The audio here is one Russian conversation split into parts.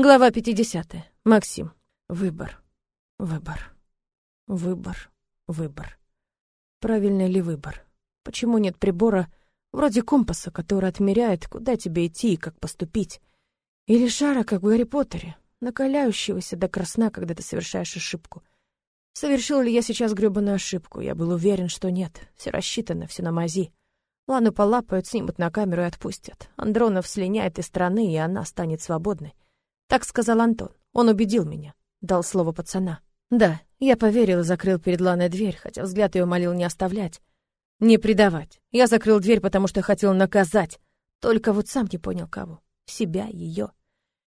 Глава 50. Максим. Выбор. Выбор. Выбор. Выбор. Правильный ли выбор? Почему нет прибора вроде компаса, который отмеряет, куда тебе идти и как поступить? Или шара, как в Гарри Поттере, накаляющегося до красна, когда ты совершаешь ошибку? Совершил ли я сейчас грёбаную ошибку? Я был уверен, что нет. Все рассчитано, все на мази. Лану полапают, снимут на камеру и отпустят. Андронов слиняет из страны, и она станет свободной. Так сказал Антон. Он убедил меня. Дал слово пацана. Да, я поверил и закрыл перед Ланой дверь, хотя взгляд ее молил не оставлять. Не предавать. Я закрыл дверь, потому что хотел наказать. Только вот сам не понял кого. Себя, ее.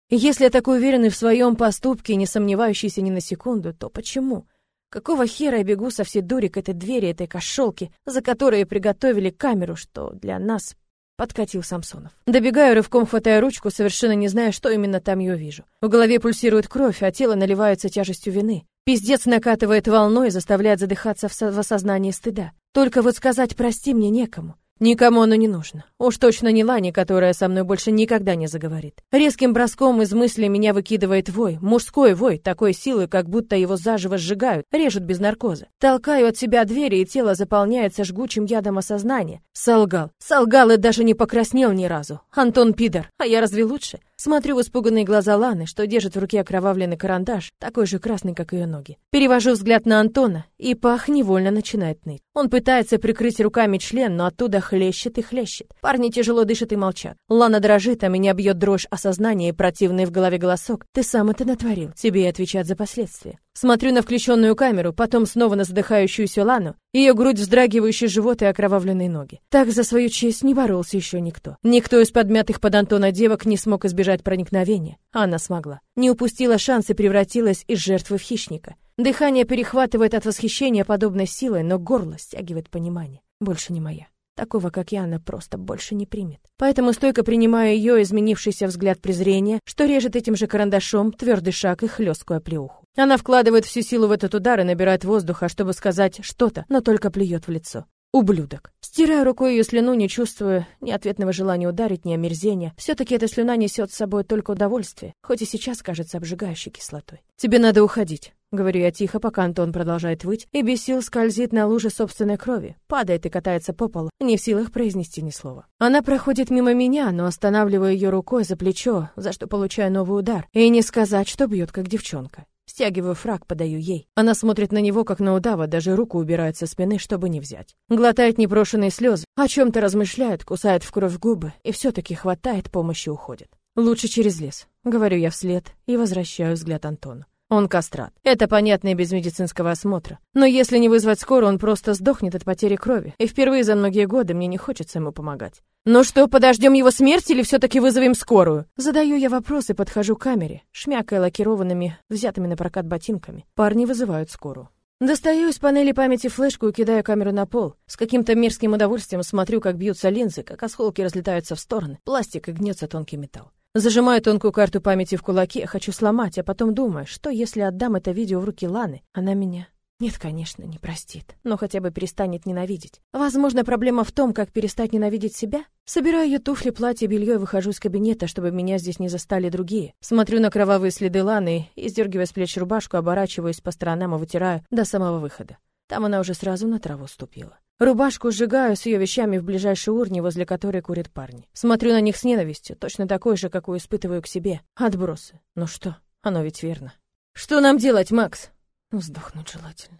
И если я такой уверенный в своем поступке, не сомневающийся ни на секунду, то почему? Какого хера я бегу со всей дури к этой двери, этой кошелки, за которой приготовили камеру, что для нас подкатил Самсонов. Добегаю, рывком хватая ручку, совершенно не зная, что именно там я вижу. В голове пульсирует кровь, а тело наливается тяжестью вины. Пиздец накатывает волной, заставляет задыхаться в, в осознании стыда. Только вот сказать «прости» мне некому. Никому оно не нужно. Уж точно не Лане, которая со мной больше никогда не заговорит. Резким броском из мысли меня выкидывает вой, мужской вой, такой силы, как будто его заживо сжигают, режут без наркоза. Толкаю от себя двери, и тело заполняется жгучим ядом осознания. Солгал. Солгал и даже не покраснел ни разу. Антон пидор. А я разве лучше? Смотрю в испуганные глаза Ланы, что держит в руке окровавленный карандаш, такой же красный, как ее ноги. Перевожу взгляд на Антона, и пах невольно начинает ныть. Он пытается прикрыть руками член, но оттуда хлещет и хлещет. Парни тяжело дышат и молчат. Лана дрожит, а меня бьет дрожь осознания и противный в голове голосок. «Ты сам это натворил. Тебе и отвечать за последствия». Смотрю на включенную камеру, потом снова на задыхающуюся Лану, ее грудь, вздрагивающий живот и окровавленные ноги. Так за свою честь не боролся еще никто. Никто из подмятых под Антона девок не смог избежать проникновения. Она смогла. Не упустила шанс и превратилась из жертвы в хищника. Дыхание перехватывает от восхищения подобной силой, но горло стягивает понимание. Больше не моя. Такого, как я, она просто больше не примет. Поэтому стойко принимаю ее изменившийся взгляд презрения, что режет этим же карандашом твердый шаг и хлесткую оплеуху. Она вкладывает всю силу в этот удар и набирает воздуха, чтобы сказать что-то, но только плюет в лицо. Ублюдок. Стираю рукой ее слюну, не чувствуя ни ответного желания ударить, ни омерзения. Все-таки эта слюна несет с собой только удовольствие, хоть и сейчас кажется обжигающей кислотой. Тебе надо уходить. Говорю я тихо, пока Антон продолжает выть, и без сил скользит на луже собственной крови, падает и катается по полу, не в силах произнести ни слова. Она проходит мимо меня, но останавливаю ее рукой за плечо, за что получаю новый удар, и не сказать, что бьет как девчонка. Стягиваю фраг, подаю ей. Она смотрит на него, как на удава, даже руку убирает со спины, чтобы не взять. Глотает непрошенные слезы, о чем-то размышляет, кусает в кровь губы, и все-таки хватает помощи уходит. Лучше через лес, говорю я вслед и возвращаю взгляд Антону. Он кастрат. Это понятно и без медицинского осмотра. Но если не вызвать скорую, он просто сдохнет от потери крови. И впервые за многие годы мне не хочется ему помогать. «Ну что, подождем его смерти или все-таки вызовем скорую?» Задаю я вопрос и подхожу к камере, шмякая лакированными, взятыми на прокат ботинками. Парни вызывают скорую. Достаю из панели памяти флешку и кидаю камеру на пол. С каким-то мерзким удовольствием смотрю, как бьются линзы, как осколки разлетаются в стороны. Пластик и гнется тонкий металл. Зажимаю тонкую карту памяти в кулаке, хочу сломать, а потом думаю, что если отдам это видео в руки Ланы, она меня... Нет, конечно, не простит, но хотя бы перестанет ненавидеть. Возможно, проблема в том, как перестать ненавидеть себя? Собираю ее туфли, платье, белье и выхожу из кабинета, чтобы меня здесь не застали другие. Смотрю на кровавые следы Ланы и, сдергивая с плеч рубашку, оборачиваюсь по сторонам и вытираю до самого выхода. Там она уже сразу на траву ступила. Рубашку сжигаю с ее вещами в ближайшей урне, возле которой курят парни. Смотрю на них с ненавистью, точно такой же, какую испытываю к себе. Отбросы. Ну что, оно ведь верно. Что нам делать, Макс? Ну, сдохнуть желательно.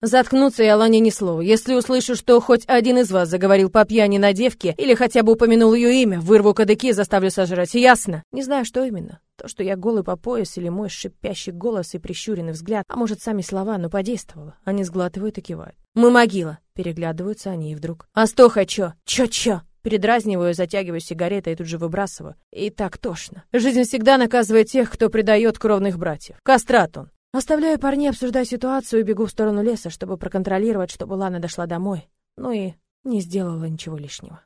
Заткнуться и Алане ни слова. Если услышу, что хоть один из вас заговорил по пьяни на девке или хотя бы упомянул ее имя, вырву кадыки и заставлю сожрать. Ясно? Не знаю, что именно. То, что я голый по пояс или мой шипящий голос и прищуренный взгляд, а может, сами слова, но подействовало. Они сглатывают и кивают. «Мы могила!» Переглядываются они и вдруг. «Астоха, чё? Чё-чё?» Передразниваю, затягиваю сигаретой и тут же выбрасываю. И так тошно. Жизнь всегда наказывает тех, кто предает кровных братьев. Кастрат он. Оставляю парней обсуждать ситуацию и бегу в сторону леса, чтобы проконтролировать, чтобы Лана дошла домой. Ну и не сделала ничего лишнего.